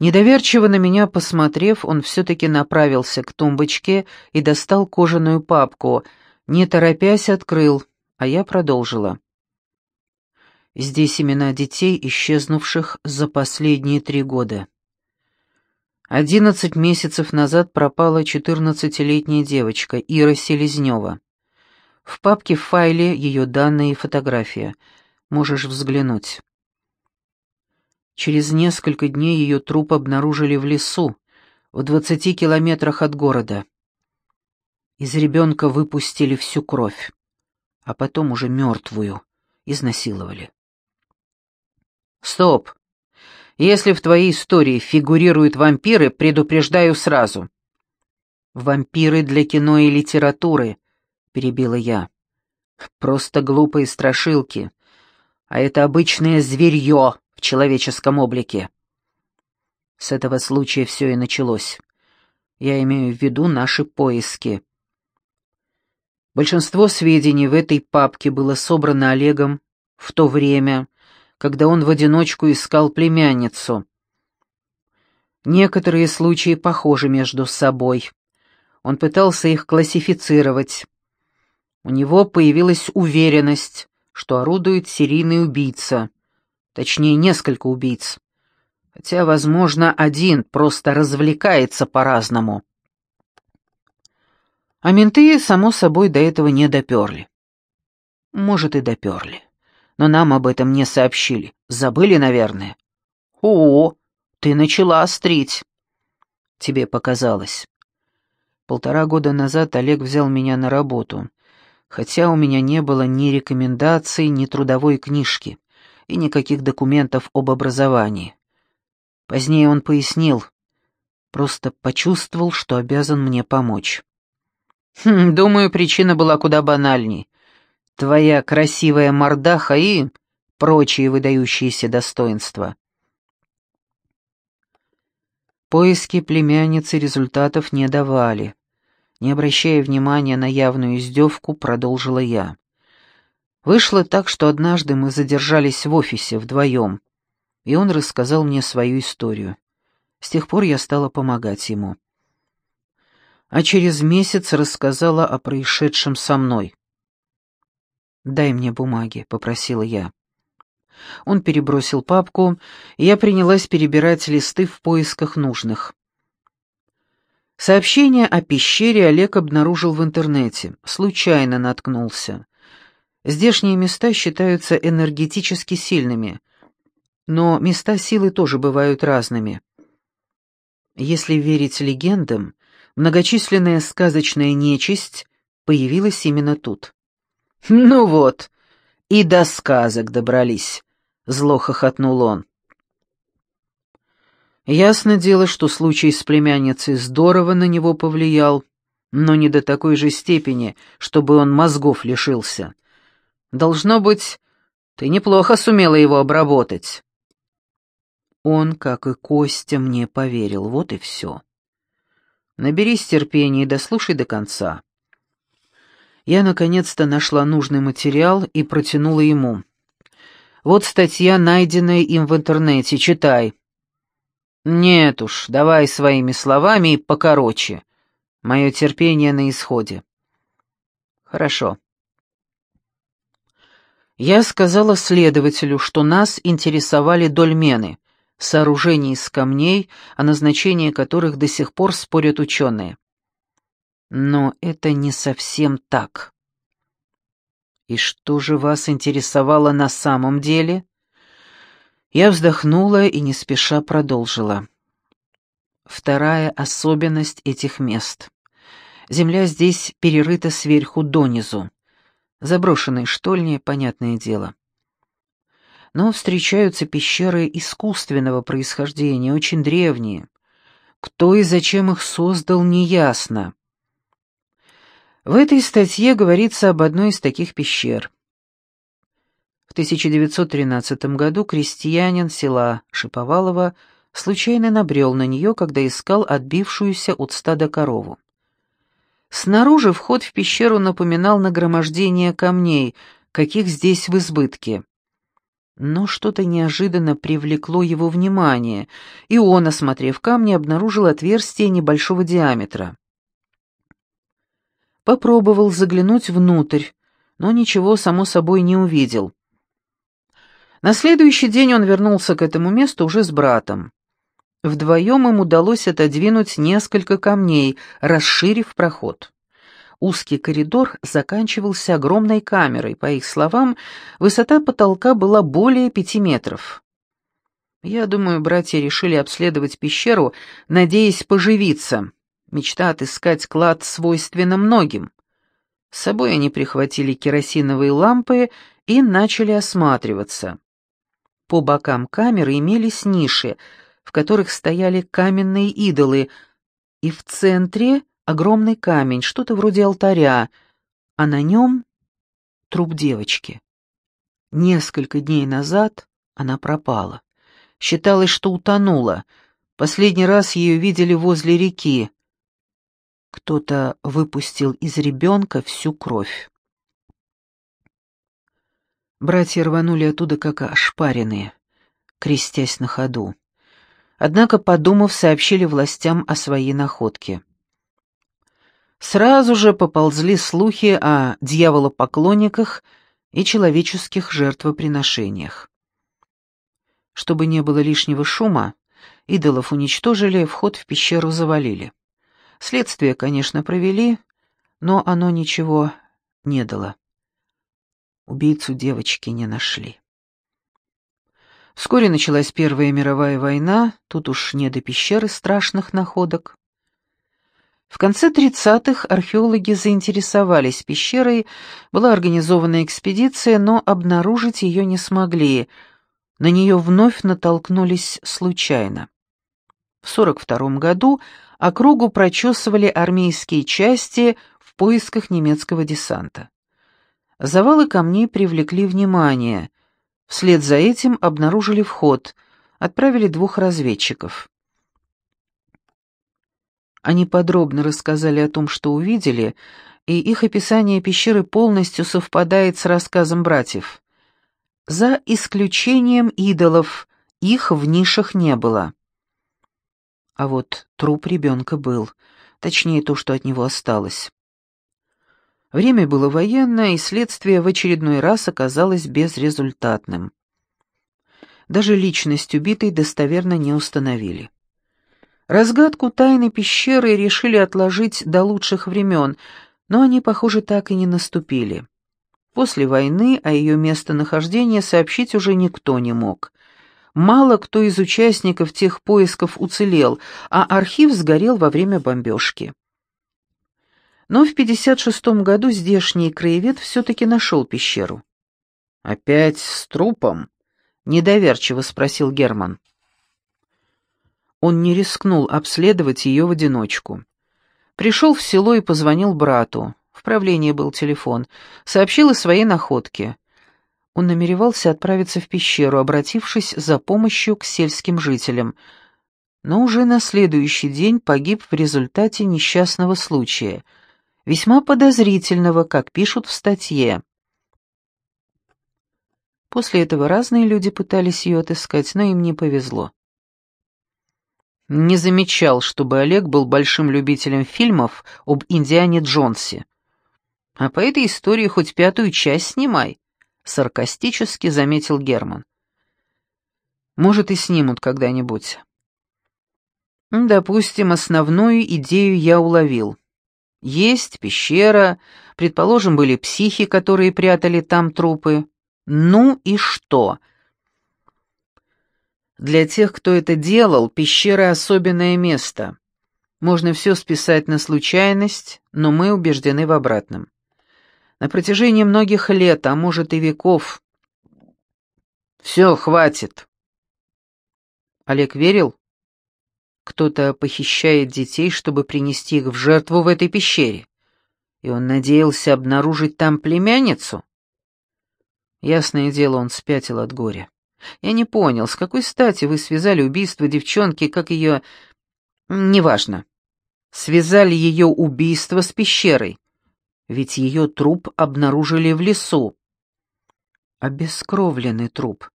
Недоверчиво на меня посмотрев, он все-таки направился к тумбочке и достал кожаную папку, не торопясь открыл, а я продолжила. Здесь имена детей, исчезнувших за последние три года. Одиннадцать месяцев назад пропала четырнадцатилетняя девочка Ира Селезнева. В папке в файле ее данные и фотография. Можешь взглянуть. Через несколько дней ее труп обнаружили в лесу, в двадцати километрах от города. Из ребенка выпустили всю кровь, а потом уже мертвую изнасиловали. «Стоп! Если в твоей истории фигурируют вампиры, предупреждаю сразу». «Вампиры для кино и литературы», — перебила я. «Просто глупые страшилки. А это обычное зверье, человеческом облике. С этого случая все и началось. Я имею в виду наши поиски. Большинство сведений в этой папке было собрано Олегом в то время, когда он в одиночку искал племянницу. Некоторые случаи похожи между собой. Он пытался их классифицировать. У него появилась уверенность, что орудует серийный убийца — Точнее, несколько убийц. Хотя, возможно, один просто развлекается по-разному. А менты, само собой, до этого не доперли. Может, и доперли. Но нам об этом не сообщили. Забыли, наверное. О, ты начала острить. Тебе показалось. Полтора года назад Олег взял меня на работу, хотя у меня не было ни рекомендаций, ни трудовой книжки и никаких документов об образовании. Позднее он пояснил, просто почувствовал, что обязан мне помочь. Хм, думаю, причина была куда банальней. Твоя красивая мордаха и прочие выдающиеся достоинства. Поиски племянницы результатов не давали. Не обращая внимания на явную издевку, продолжила я. Вышло так, что однажды мы задержались в офисе вдвоем, и он рассказал мне свою историю. С тех пор я стала помогать ему. А через месяц рассказала о происшедшем со мной. «Дай мне бумаги», — попросила я. Он перебросил папку, и я принялась перебирать листы в поисках нужных. Сообщение о пещере Олег обнаружил в интернете, случайно наткнулся. Здешние места считаются энергетически сильными, но места силы тоже бывают разными. Если верить легендам, многочисленная сказочная нечисть появилась именно тут. «Ну вот, и до сказок добрались», — зло хохотнул он. Ясно дело, что случай с племянницей здорово на него повлиял, но не до такой же степени, чтобы он мозгов лишился. Должно быть, ты неплохо сумела его обработать». Он, как и Костя, мне поверил, вот и все. Наберись терпения и дослушай до конца. Я наконец-то нашла нужный материал и протянула ему. Вот статья, найденная им в интернете, читай. Нет уж, давай своими словами и покороче. Мое терпение на исходе. Хорошо. Я сказала следователю, что нас интересовали дольмены, сооружения из камней, о назначении которых до сих пор спорят ученые. Но это не совсем так. И что же вас интересовало на самом деле? Я вздохнула и не спеша продолжила. Вторая особенность этих мест. Земля здесь перерыта сверху донизу. Заброшенные штольни, понятное дело. Но встречаются пещеры искусственного происхождения, очень древние. Кто и зачем их создал, неясно. В этой статье говорится об одной из таких пещер. В 1913 году крестьянин села Шиповалово случайно набрел на нее, когда искал отбившуюся от стада корову. Снаружи вход в пещеру напоминал нагромождение камней, каких здесь в избытке. Но что-то неожиданно привлекло его внимание, и он, осмотрев камни, обнаружил отверстие небольшого диаметра. Попробовал заглянуть внутрь, но ничего, само собой, не увидел. На следующий день он вернулся к этому месту уже с братом. Вдвоем им удалось отодвинуть несколько камней, расширив проход. Узкий коридор заканчивался огромной камерой. По их словам, высота потолка была более пяти метров. Я думаю, братья решили обследовать пещеру, надеясь поживиться. Мечта отыскать клад свойственна многим. С собой они прихватили керосиновые лампы и начали осматриваться. По бокам камеры имелись ниши, в которых стояли каменные идолы, и в центре огромный камень, что-то вроде алтаря, а на нем труп девочки. Несколько дней назад она пропала. Считалось, что утонула. Последний раз ее видели возле реки. Кто-то выпустил из ребенка всю кровь. Братья рванули оттуда как ошпаренные, крестясь на ходу. Однако, подумав, сообщили властям о своей находке. Сразу же поползли слухи о дьяволопоклонниках и человеческих жертвоприношениях. Чтобы не было лишнего шума, идолов уничтожили, вход в пещеру завалили. Следствие, конечно, провели, но оно ничего не дало. Убийцу девочки не нашли. Вскоре началась Первая мировая война, тут уж не до пещеры страшных находок. В конце 30-х археологи заинтересовались пещерой, была организована экспедиция, но обнаружить ее не смогли. На нее вновь натолкнулись случайно. В 42 году округу прочесывали армейские части в поисках немецкого десанта. Завалы камней привлекли внимание. Вслед за этим обнаружили вход, отправили двух разведчиков. Они подробно рассказали о том, что увидели, и их описание пещеры полностью совпадает с рассказом братьев. За исключением идолов, их в нишах не было. А вот труп ребенка был, точнее то, что от него осталось. Время было военное, и следствие в очередной раз оказалось безрезультатным. Даже личность убитой достоверно не установили. Разгадку тайны пещеры решили отложить до лучших времен, но они, похоже, так и не наступили. После войны о ее местонахождении сообщить уже никто не мог. Мало кто из участников тех поисков уцелел, а архив сгорел во время бомбежки. Но в 56 году здешний краевед все-таки нашел пещеру. «Опять с трупом?» — недоверчиво спросил Герман. Он не рискнул обследовать ее в одиночку. Пришел в село и позвонил брату. В правлении был телефон. Сообщил о своей находке. Он намеревался отправиться в пещеру, обратившись за помощью к сельским жителям. Но уже на следующий день погиб в результате несчастного случая. Весьма подозрительного, как пишут в статье. После этого разные люди пытались ее отыскать, но им не повезло. Не замечал, чтобы Олег был большим любителем фильмов об Индиане Джонсе. А по этой истории хоть пятую часть снимай, саркастически заметил Герман. Может, и снимут когда-нибудь. Допустим, основную идею я уловил. Есть пещера, предположим, были психи, которые прятали там трупы. Ну и что? — для тех, кто это делал, пещера — особенное место. Можно все списать на случайность, но мы убеждены в обратном. На протяжении многих лет, а может и веков... Все, хватит. Олег верил? Кто-то похищает детей, чтобы принести их в жертву в этой пещере. И он надеялся обнаружить там племянницу? Ясное дело, он спятил от горя. Я не понял, с какой стати вы связали убийство девчонки, как ее... Неважно. Связали ее убийство с пещерой. Ведь ее труп обнаружили в лесу. Обескровленный труп.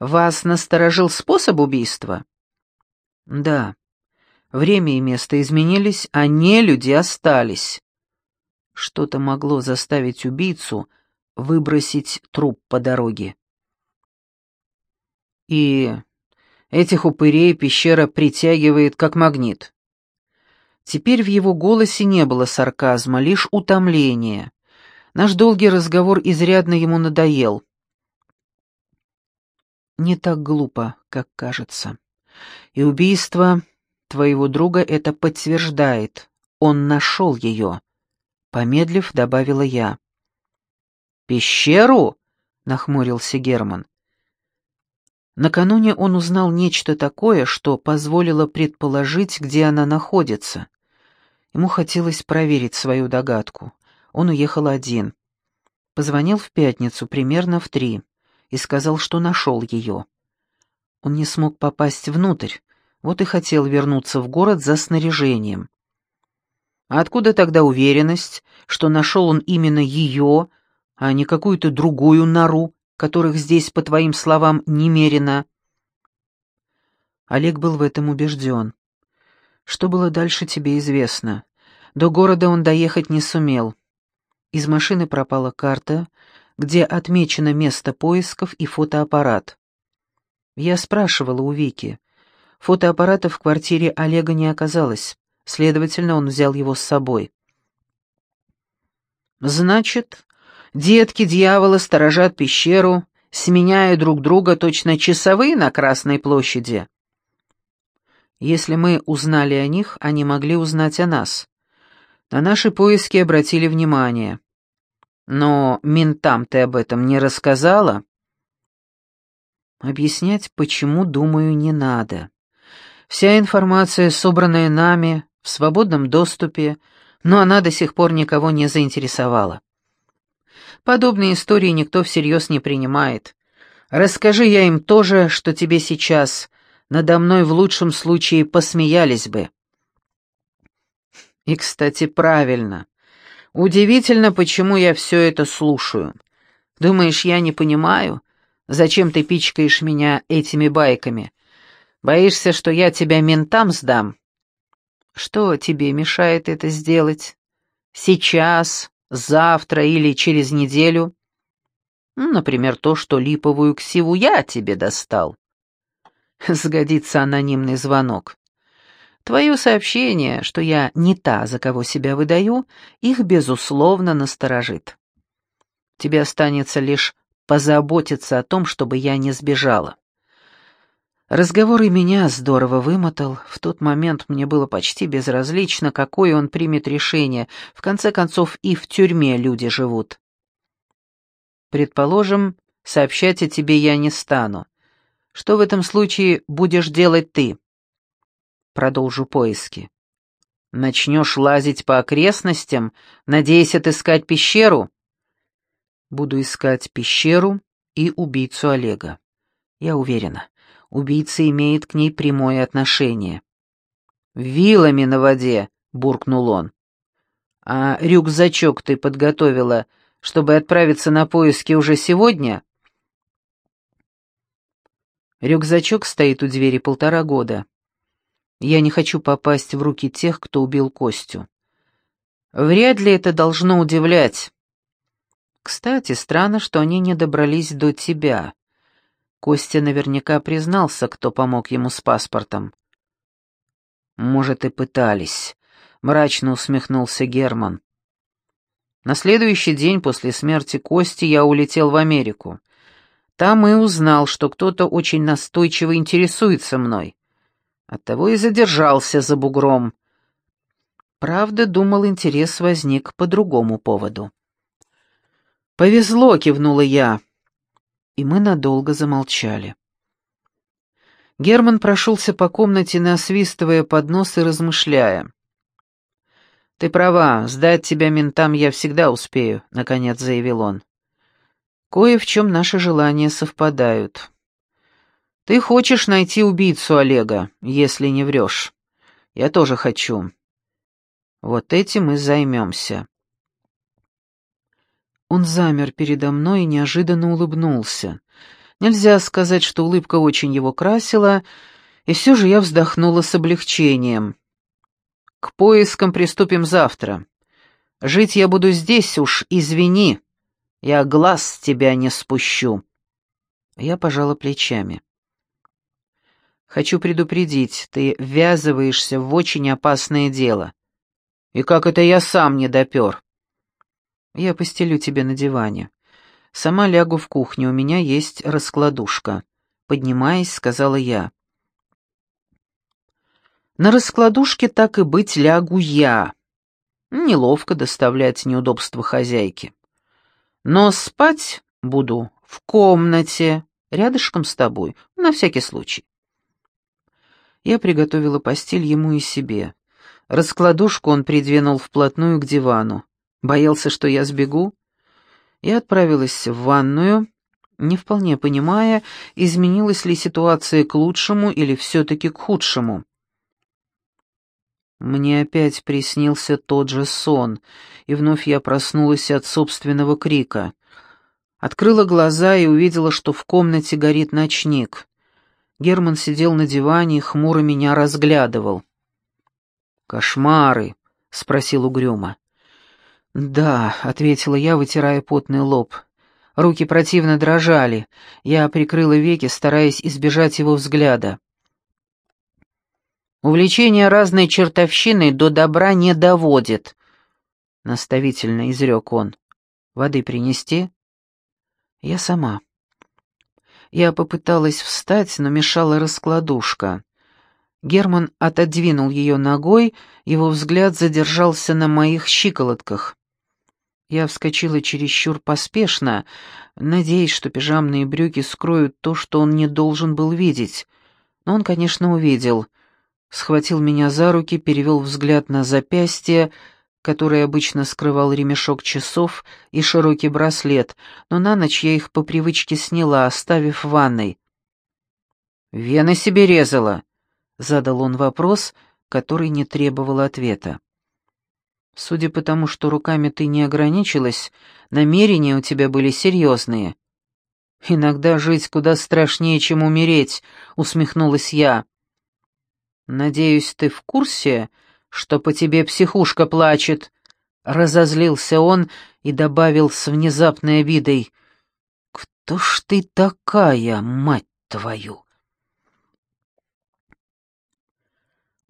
Вас насторожил способ убийства? Да. Время и место изменились, а не люди остались. Что-то могло заставить убийцу выбросить труп по дороге. И этих упырей пещера притягивает как магнит. Теперь в его голосе не было сарказма, лишь утомление. Наш долгий разговор изрядно ему надоел. Не так глупо, как кажется. И убийство твоего друга это подтверждает. Он нашел ее. Помедлив, добавила я. «Пещеру?» — нахмурился Герман. Накануне он узнал нечто такое, что позволило предположить, где она находится. Ему хотелось проверить свою догадку. Он уехал один. Позвонил в пятницу, примерно в три, и сказал, что нашел ее. Он не смог попасть внутрь, вот и хотел вернуться в город за снаряжением. А откуда тогда уверенность, что нашел он именно ее, а не какую-то другую нору, которых здесь, по твоим словам, немерено?» Олег был в этом убежден. Что было дальше, тебе известно. До города он доехать не сумел. Из машины пропала карта, где отмечено место поисков и фотоаппарат. Я спрашивала у Вики. Фотоаппарата в квартире Олега не оказалось, следовательно, он взял его с собой. «Значит, детки дьявола сторожат пещеру, сменяя друг друга точно часовые на Красной площади?» Если мы узнали о них, они могли узнать о нас. На наши поиски обратили внимание. Но ментам ты об этом не рассказала? Объяснять, почему, думаю, не надо. Вся информация, собранная нами, в свободном доступе, но она до сих пор никого не заинтересовала. Подобные истории никто всерьез не принимает. Расскажи я им тоже, что тебе сейчас, надо мной в лучшем случае посмеялись бы. И, кстати, правильно. Удивительно, почему я все это слушаю. Думаешь, я не понимаю, зачем ты пичкаешь меня этими байками? Боишься, что я тебя ментам сдам? Что тебе мешает это сделать? Сейчас, завтра или через неделю? Ну, например, то, что липовую ксиву я тебе достал. Сгодится анонимный звонок. Твое сообщение, что я не та, за кого себя выдаю, их, безусловно, насторожит. Тебе останется лишь позаботиться о том, чтобы я не сбежала. Разговор и меня здорово вымотал. В тот момент мне было почти безразлично, какое он примет решение. В конце концов, и в тюрьме люди живут. Предположим, сообщать о тебе я не стану. Что в этом случае будешь делать ты? Продолжу поиски. Начнешь лазить по окрестностям, надеясь отыскать пещеру? Буду искать пещеру и убийцу Олега. Я уверена, убийца имеет к ней прямое отношение. «Вилами на воде!» — буркнул он. «А рюкзачок ты подготовила, чтобы отправиться на поиски уже сегодня?» Рюкзачок стоит у двери полтора года. Я не хочу попасть в руки тех, кто убил Костю. Вряд ли это должно удивлять. Кстати, странно, что они не добрались до тебя. Костя наверняка признался, кто помог ему с паспортом. Может, и пытались, мрачно усмехнулся Герман. На следующий день после смерти Кости я улетел в Америку. Там и узнал, что кто-то очень настойчиво интересуется мной. Оттого и задержался за бугром. Правда, думал, интерес возник по другому поводу. «Повезло», — кивнула я. И мы надолго замолчали. Герман прошелся по комнате, насвистывая под нос и размышляя. «Ты права, сдать тебя ментам я всегда успею», — наконец заявил он. Кое в чем наши желания совпадают. Ты хочешь найти убийцу Олега, если не врешь. Я тоже хочу. Вот этим и займемся. Он замер передо мной и неожиданно улыбнулся. Нельзя сказать, что улыбка очень его красила, и все же я вздохнула с облегчением. «К поискам приступим завтра. Жить я буду здесь уж, извини. Я глаз с тебя не спущу». Я пожала плечами. «Хочу предупредить, ты ввязываешься в очень опасное дело. И как это я сам не допер?» «Я постелю тебе на диване. Сама лягу в кухню, у меня есть раскладушка». Поднимаясь, сказала я. На раскладушке так и быть лягу я. Неловко доставлять неудобства хозяйки. Но спать буду в комнате, рядышком с тобой, на всякий случай. Я приготовила постель ему и себе. Раскладушку он придвинул вплотную к дивану. Боялся, что я сбегу. Я отправилась в ванную, не вполне понимая, изменилась ли ситуация к лучшему или все-таки к худшему. Мне опять приснился тот же сон, и вновь я проснулась от собственного крика. Открыла глаза и увидела, что в комнате горит ночник. Герман сидел на диване и хмуро меня разглядывал. «Кошмары?» — спросил угрюмо. «Да», — ответила я, вытирая потный лоб. Руки противно дрожали. Я прикрыла веки, стараясь избежать его взгляда. Увлечение разной чертовщиной до добра не доводит, — наставительно изрек он. Воды принести? Я сама. Я попыталась встать, но мешала раскладушка. Герман отодвинул ее ногой, его взгляд задержался на моих щиколотках. Я вскочила чересчур поспешно, надеясь, что пижамные брюки скроют то, что он не должен был видеть. Но он, конечно, увидел — схватил меня за руки, перевел взгляд на запястье, который обычно скрывал ремешок часов и широкий браслет, но на ночь я их по привычке сняла, оставив в ванной. «Вены себе резала?» — задал он вопрос, который не требовал ответа. «Судя по тому, что руками ты не ограничилась, намерения у тебя были серьезные». «Иногда жить куда страшнее, чем умереть», — усмехнулась я. «Надеюсь, ты в курсе, что по тебе психушка плачет?» Разозлился он и добавил с внезапной обидой. «Кто ж ты такая, мать твою?»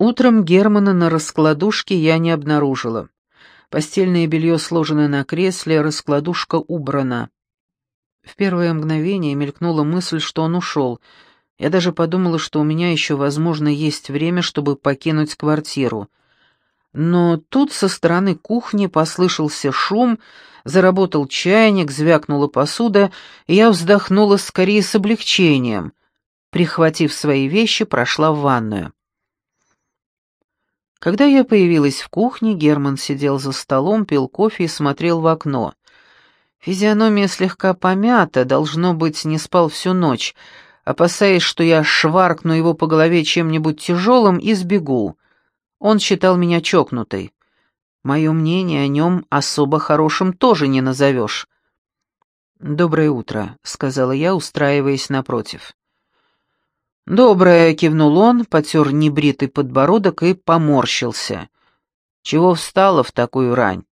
Утром Германа на раскладушке я не обнаружила. Постельное белье сложено на кресле, раскладушка убрана. В первое мгновение мелькнула мысль, что он ушел — я даже подумала, что у меня еще, возможно, есть время, чтобы покинуть квартиру. Но тут со стороны кухни послышался шум, заработал чайник, звякнула посуда, и я вздохнула скорее с облегчением. Прихватив свои вещи, прошла в ванную. Когда я появилась в кухне, Герман сидел за столом, пил кофе и смотрел в окно. Физиономия слегка помята, должно быть, не спал всю ночь, опасаясь, что я шваркну его по голове чем-нибудь тяжелым и сбегу. Он считал меня чокнутой. Мое мнение о нем особо хорошим тоже не назовешь. «Доброе утро», — сказала я, устраиваясь напротив. «Доброе», — кивнул он, потер небритый подбородок и поморщился. «Чего встала в такую рань?»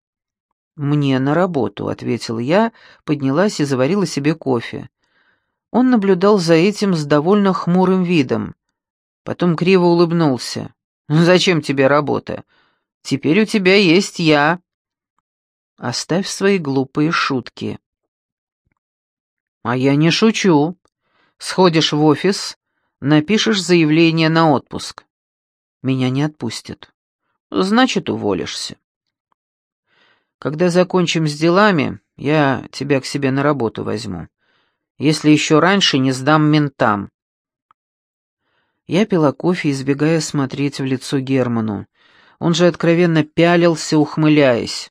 «Мне на работу», — ответил я, поднялась и заварила себе кофе. Он наблюдал за этим с довольно хмурым видом. Потом криво улыбнулся. «Ну, «Зачем тебе работа? Теперь у тебя есть я». «Оставь свои глупые шутки». «А я не шучу. Сходишь в офис, напишешь заявление на отпуск. Меня не отпустят. Значит, уволишься. Когда закончим с делами, я тебя к себе на работу возьму если еще раньше не сдам ментам. Я пила кофе, избегая смотреть в лицо Герману. Он же откровенно пялился, ухмыляясь.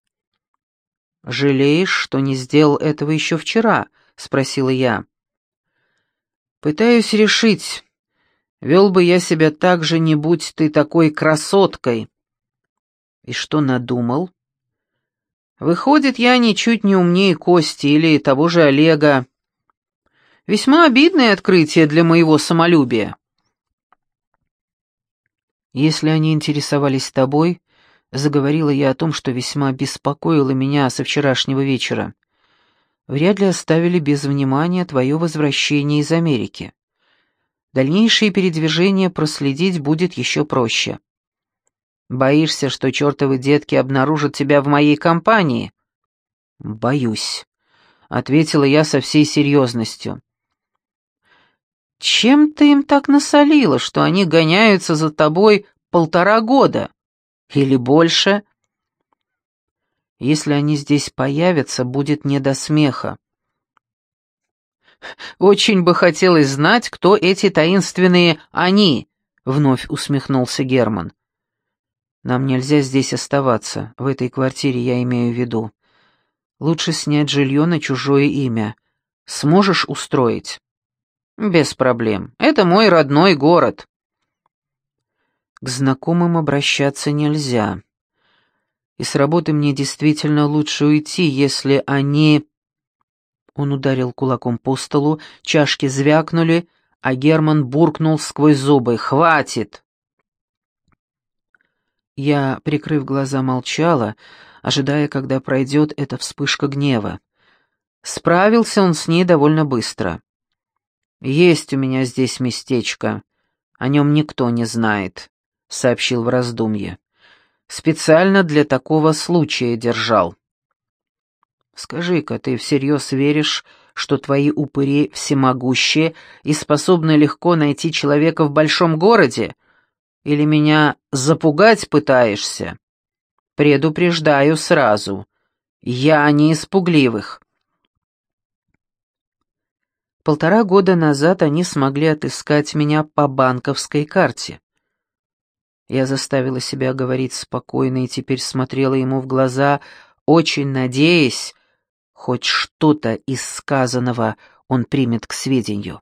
«Жалеешь, что не сделал этого еще вчера?» — спросила я. «Пытаюсь решить, вел бы я себя так же, не будь ты такой красоткой». «И что надумал?» «Выходит, я ничуть не умнее Кости или того же Олега. Весьма обидное открытие для моего самолюбия. Если они интересовались тобой, заговорила я о том, что весьма беспокоило меня со вчерашнего вечера. Вряд ли оставили без внимания твое возвращение из Америки. Дальнейшие передвижения проследить будет еще проще. Боишься, что чертовы детки обнаружат тебя в моей компании? Боюсь, ответила я со всей серьезностью. Чем ты им так насолила, что они гоняются за тобой полтора года? Или больше? Если они здесь появятся, будет не до смеха. Очень бы хотелось знать, кто эти таинственные «они», — вновь усмехнулся Герман. Нам нельзя здесь оставаться, в этой квартире я имею в виду. Лучше снять жилье на чужое имя. Сможешь устроить? Без проблем. Это мой родной город. К знакомым обращаться нельзя. И с работы мне действительно лучше уйти, если они... Он ударил кулаком по столу, чашки звякнули, а Герман буркнул сквозь зубы. «Хватит!» Я, прикрыв глаза, молчала, ожидая, когда пройдет эта вспышка гнева. Справился он с ней довольно быстро. «Есть у меня здесь местечко. О нем никто не знает», — сообщил в раздумье. «Специально для такого случая держал». «Скажи-ка, ты всерьез веришь, что твои упыри всемогущие и способны легко найти человека в большом городе? Или меня запугать пытаешься? Предупреждаю сразу. Я не испугливых». Полтора года назад они смогли отыскать меня по банковской карте. Я заставила себя говорить спокойно и теперь смотрела ему в глаза, очень надеясь, хоть что-то из сказанного он примет к сведению.